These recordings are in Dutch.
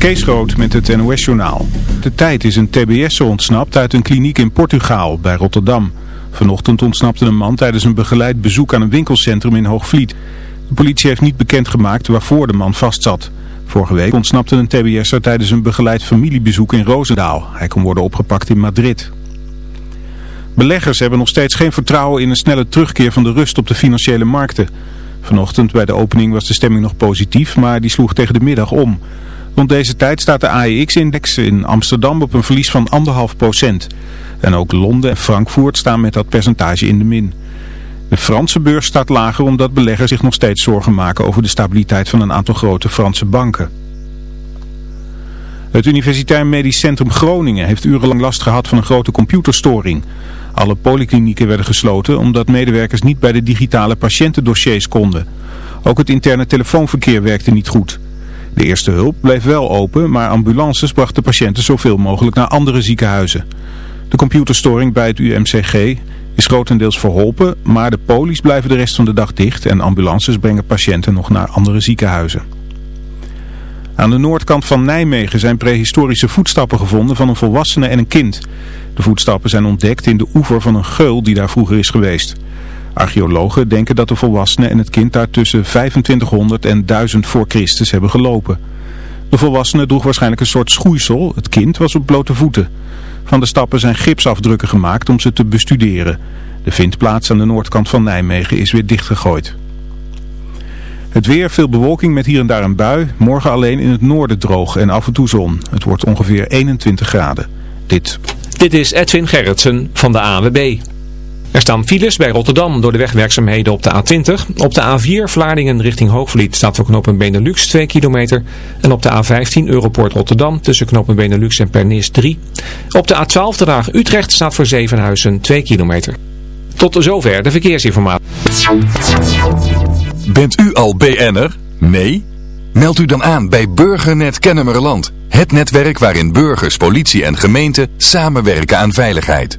Kees Groot met het NOS-journaal. De tijd is een TBS'er ontsnapt uit een kliniek in Portugal, bij Rotterdam. Vanochtend ontsnapte een man tijdens een begeleid bezoek aan een winkelcentrum in Hoogvliet. De politie heeft niet bekendgemaakt waarvoor de man vastzat. Vorige week ontsnapte een TBS'er tijdens een begeleid familiebezoek in Roosendaal. Hij kon worden opgepakt in Madrid. Beleggers hebben nog steeds geen vertrouwen in een snelle terugkeer van de rust op de financiële markten. Vanochtend bij de opening was de stemming nog positief, maar die sloeg tegen de middag om. Rond deze tijd staat de AEX-index in Amsterdam op een verlies van 1,5 procent. En ook Londen en Frankfurt staan met dat percentage in de min. De Franse beurs staat lager omdat beleggers zich nog steeds zorgen maken over de stabiliteit van een aantal grote Franse banken. Het Universitair Medisch Centrum Groningen heeft urenlang last gehad van een grote computerstoring. Alle polyklinieken werden gesloten omdat medewerkers niet bij de digitale patiëntendossiers konden. Ook het interne telefoonverkeer werkte niet goed. De eerste hulp bleef wel open, maar ambulances brachten patiënten zoveel mogelijk naar andere ziekenhuizen. De computerstoring bij het UMCG is grotendeels verholpen, maar de polies blijven de rest van de dag dicht en ambulances brengen patiënten nog naar andere ziekenhuizen. Aan de noordkant van Nijmegen zijn prehistorische voetstappen gevonden van een volwassene en een kind. De voetstappen zijn ontdekt in de oever van een geul die daar vroeger is geweest. Archeologen denken dat de volwassene en het kind daar tussen 2500 en 1000 voor Christus hebben gelopen. De volwassene droeg waarschijnlijk een soort schoeisel, het kind was op blote voeten. Van de stappen zijn gipsafdrukken gemaakt om ze te bestuderen. De vindplaats aan de noordkant van Nijmegen is weer dichtgegooid. Het weer, veel bewolking met hier en daar een bui. Morgen alleen in het noorden droog en af en toe zon. Het wordt ongeveer 21 graden. Dit. Dit is Edwin Gerritsen van de AWB. Er staan files bij Rotterdam door de wegwerkzaamheden op de A20. Op de A4 Vlaardingen richting Hoogvliet staat voor knopen Benelux 2 kilometer. En op de A15 Europort Rotterdam tussen knopen Benelux en Pernis 3. Op de A12 de Raag Utrecht staat voor Zevenhuizen 2 kilometer. Tot zover de verkeersinformatie. Bent u al BN'er? Nee? Meld u dan aan bij Burgernet Kennemerland. Het netwerk waarin burgers, politie en gemeente samenwerken aan veiligheid.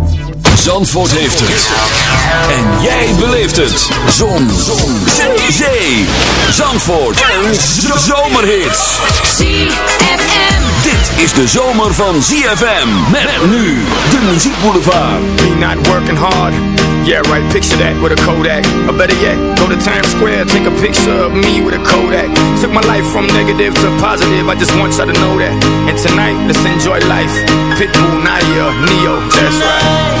Zandvoort heeft het. En jij beleeft het. Zon. Zon. Zee. Zee. Zandvoort. Een zomerhit. ZFM. Dit is de zomer van ZFM. Met nu de muziekboulevard. Me not working hard. Yeah, right, picture that with a Kodak. Or better yet, go to Times Square, take a picture of me with a Kodak. Took my life from negative to positive, I just want y'all to know that. And tonight, let's enjoy life. Pitbull, Nadia, Neo, that's right.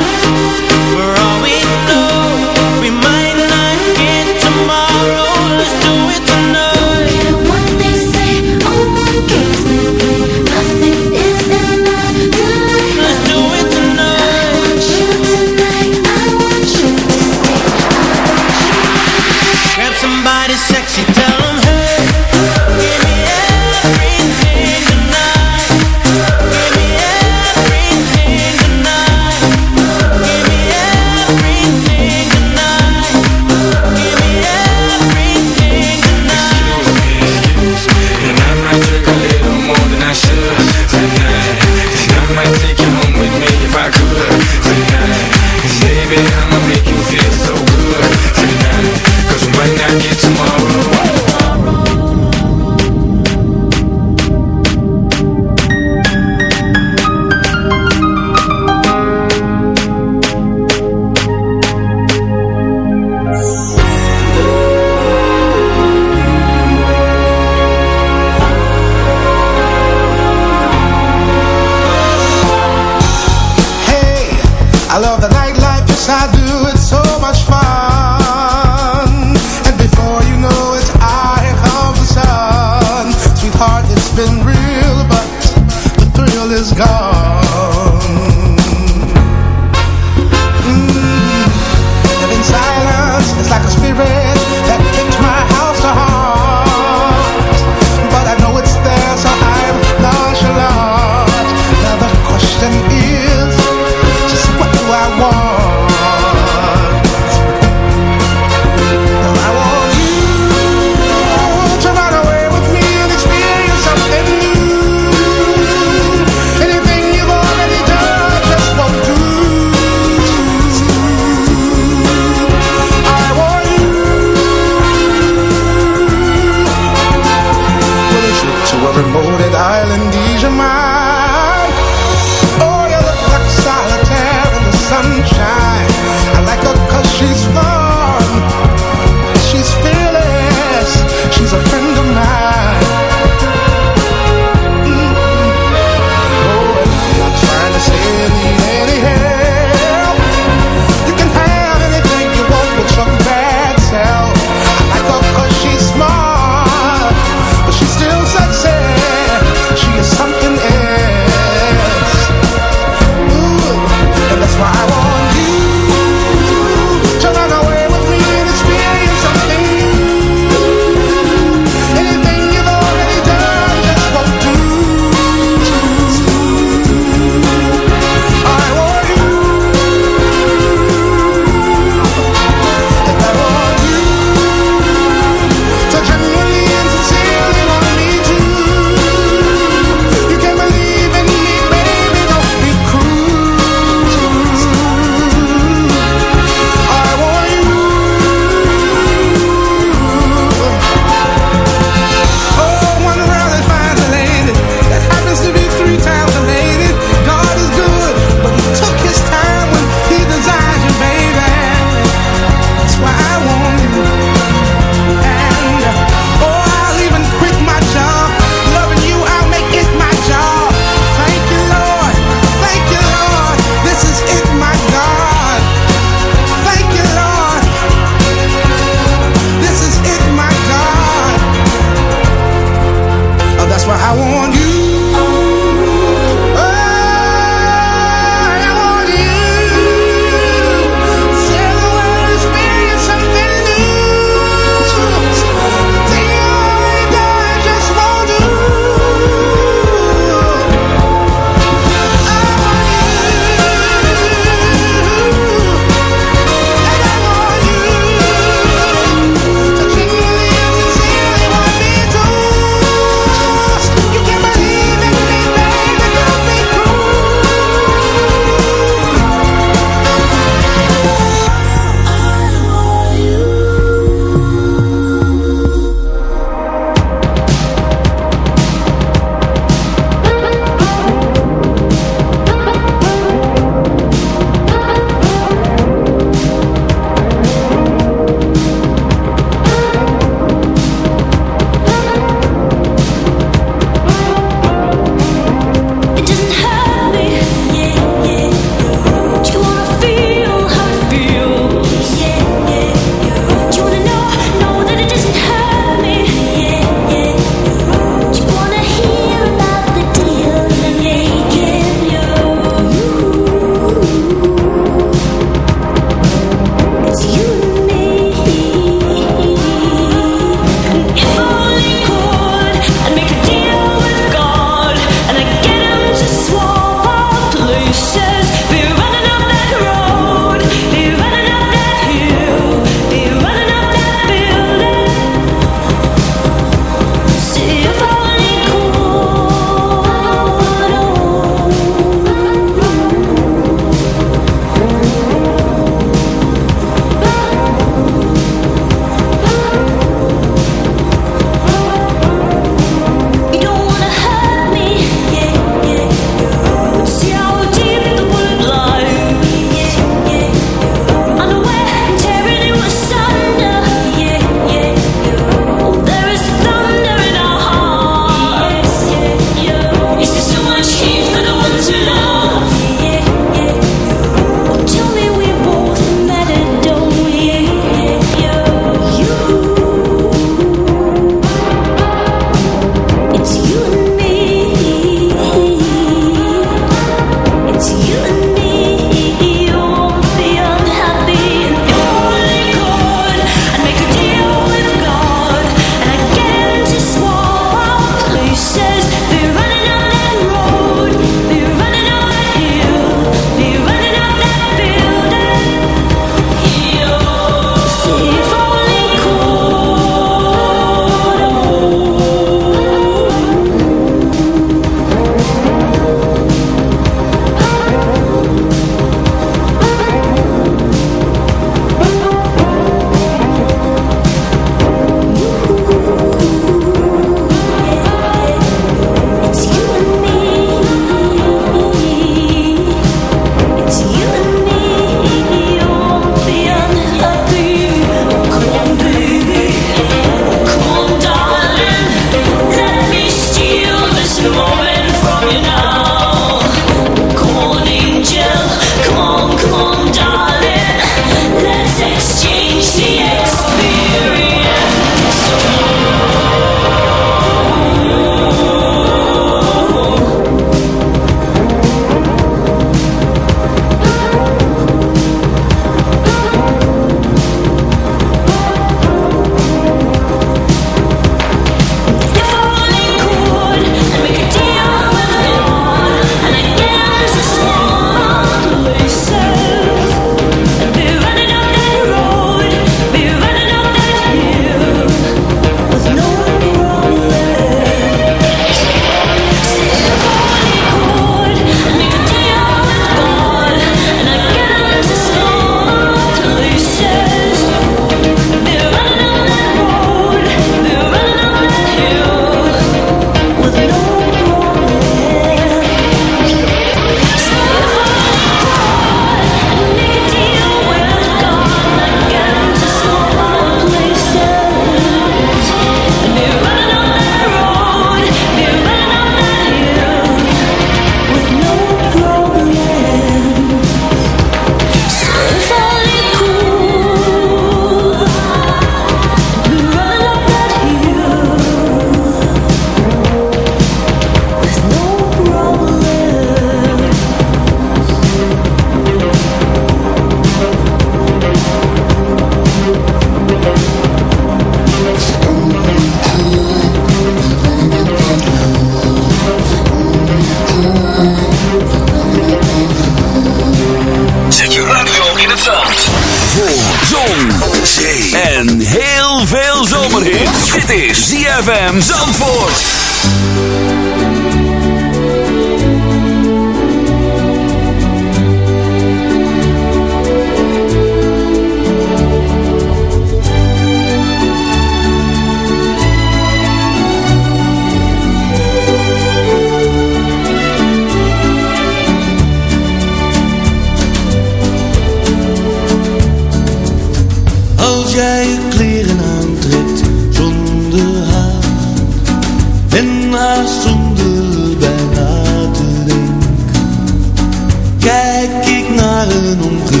Ik naar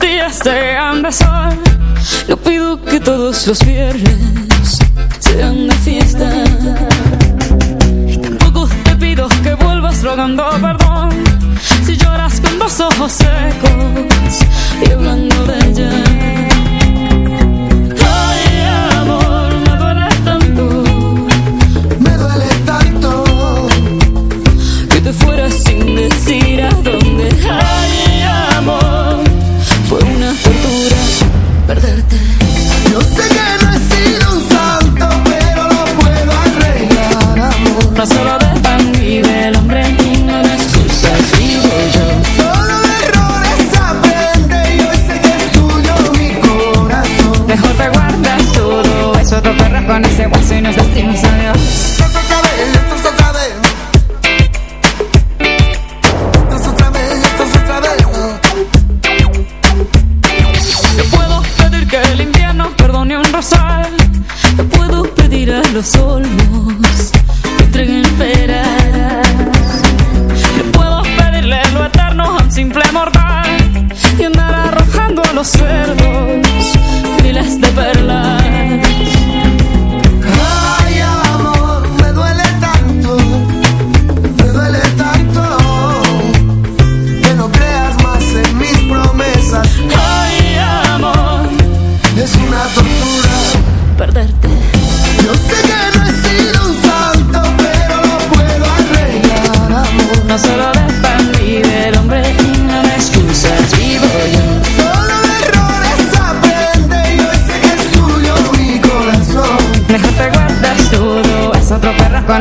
días sean de sol. Yo pido que todos los viernes sean de fiesta. Y tampoco te pido que vuelvas rogando perdón. Si lloras con dos ojos secos y hablando de ella. Ay, amor, me duele tanto. Me duele tanto. Que te fueras sin decir a dónde. Ay,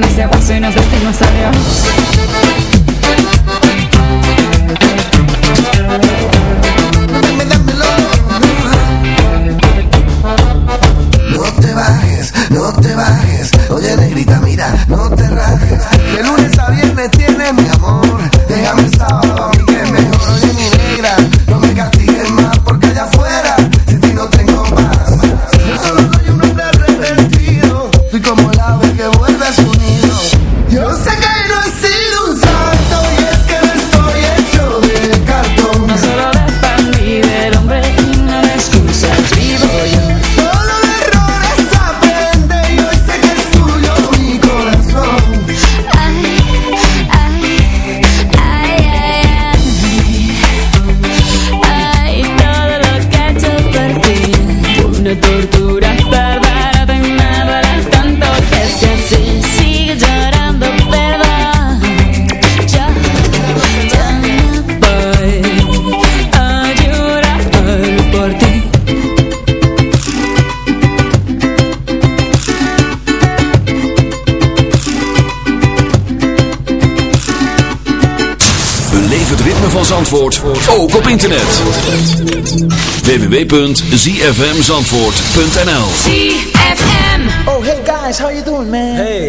desde abajo y nos vestimos a Dios Zandvoort ook op internet. www.zfmzandvoort.nl ZFM Oh hey guys, how you doing man? Hey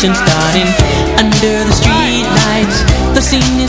conversation starting under the streetlights. The scene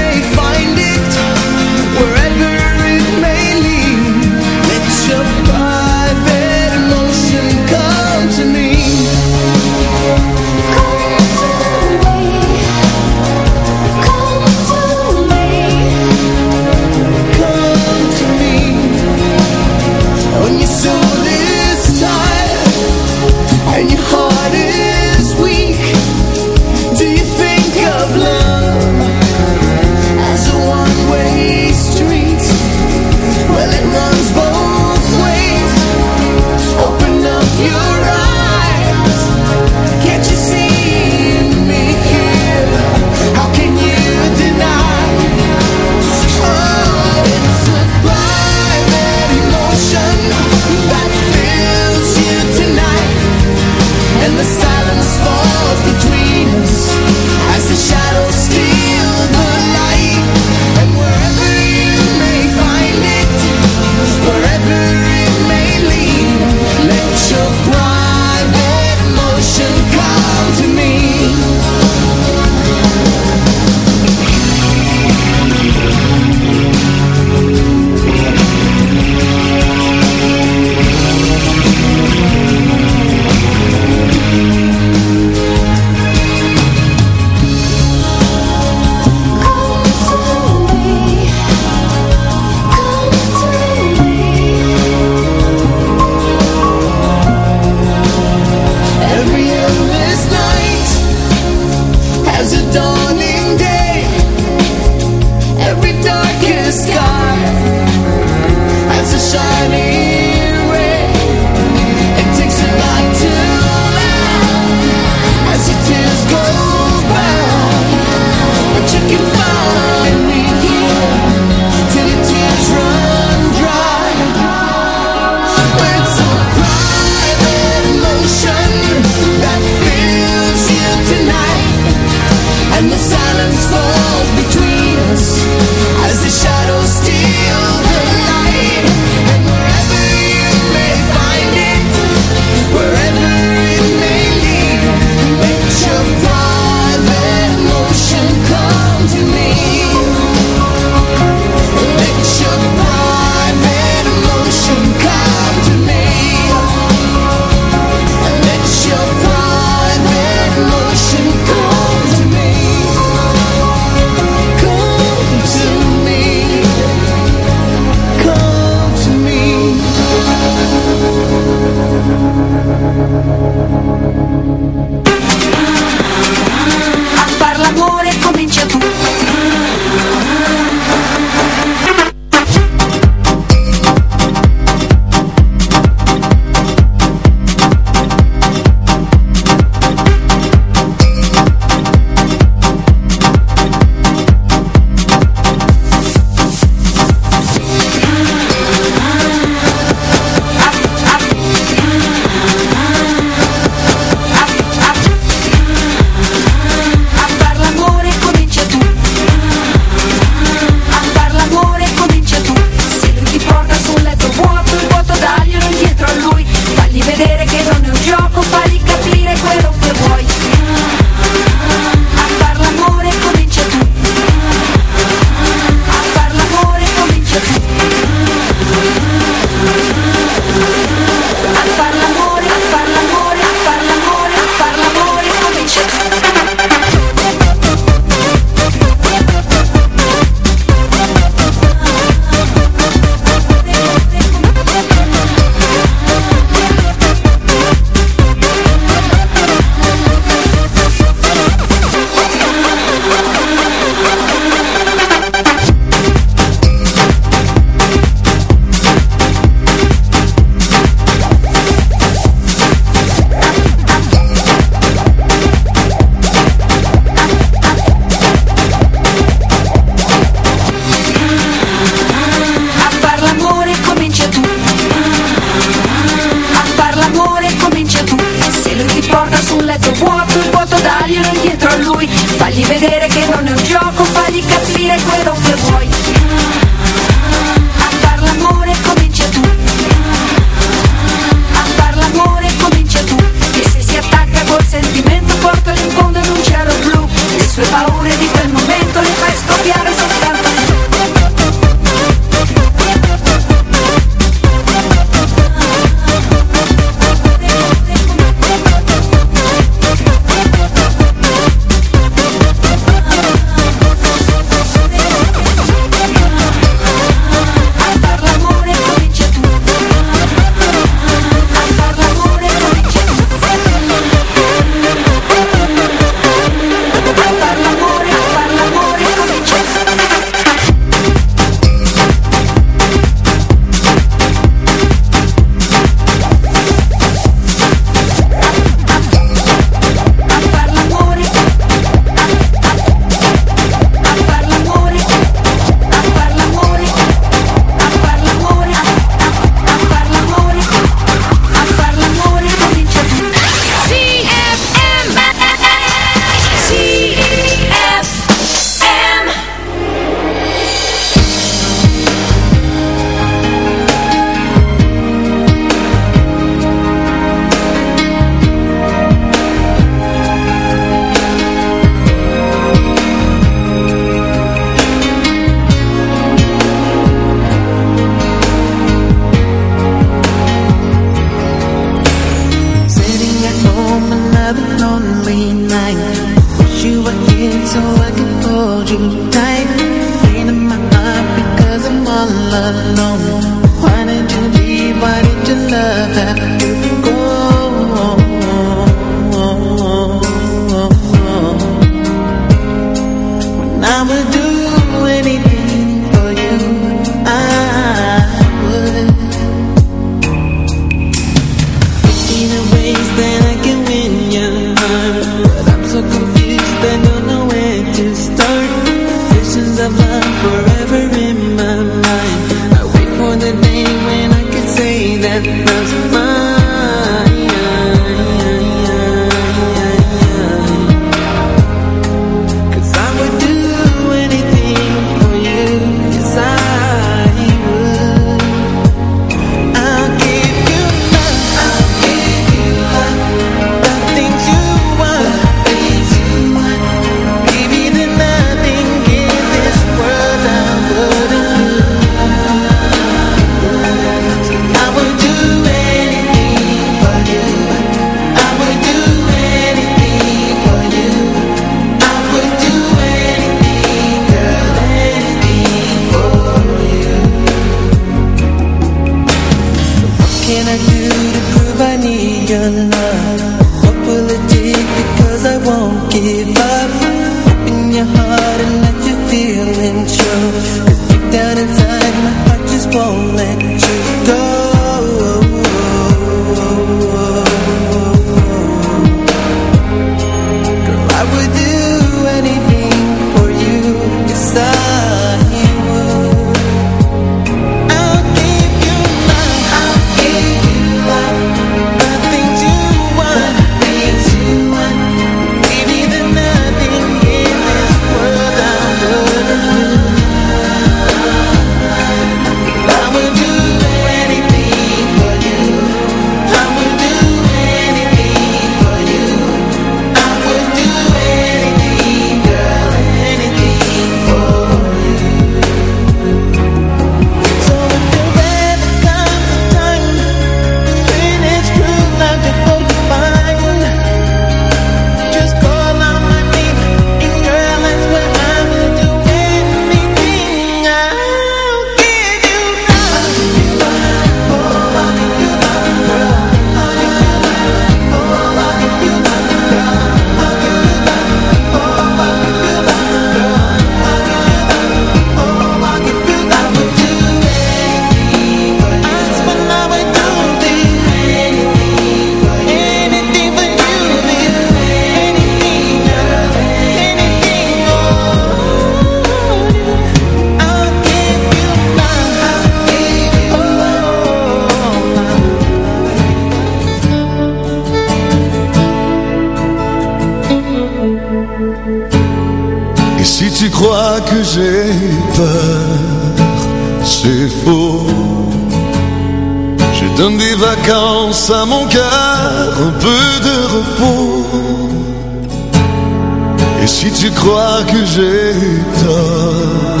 crois que j'ai tort.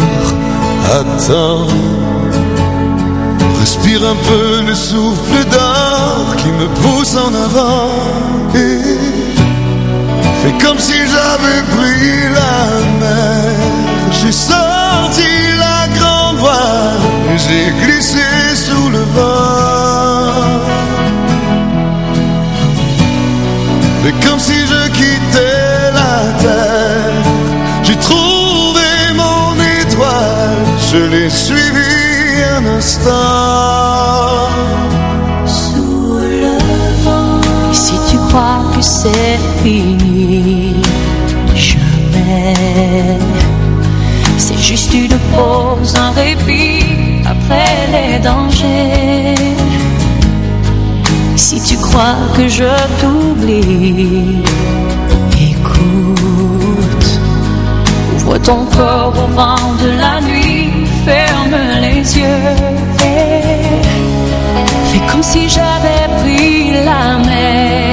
Attends, respire un peu le souffle d'or qui me pousse en avant. Et fais comme si j'avais pris la mer. J'ai sorti la grande voile et j'ai glissé sous le vent. Fais comme si trouvé mon étoile, je l'ai suivi un instant. Sous le vent, si tu crois que c'est fini, jamais. C'est juste une pause, un répit après les dangers. Si tu crois que je t'oublie ton corps au vent de la nuit, ferme les yeux. Et fais comme si j'avais pris la mer.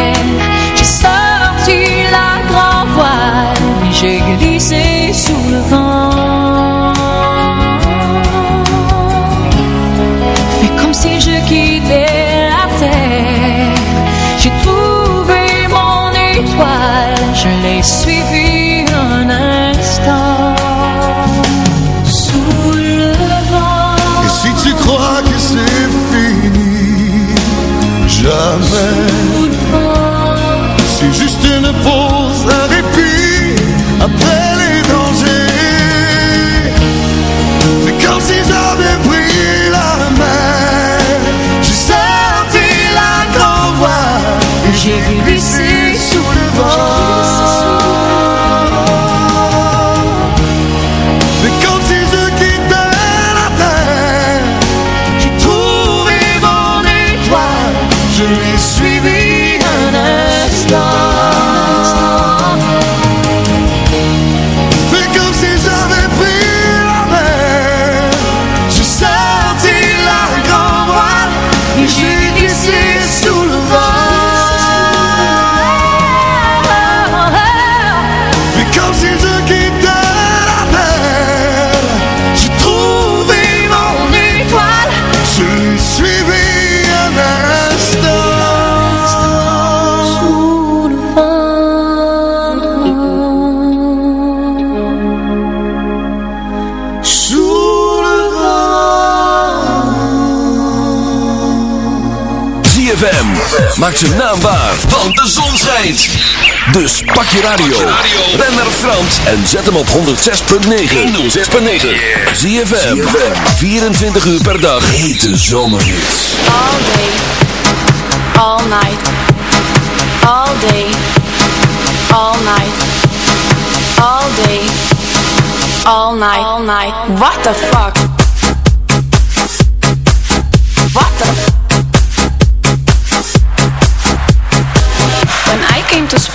Maak zijn naam waar, want de zon schijnt. Dus pak je radio, ren naar Frans en zet hem op 106.9. 106.9. ZFM, 24 uur per dag, hete zomerhits. All day, all night, all day, all night, all day, all night, all night. What the fuck? What the? When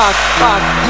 What the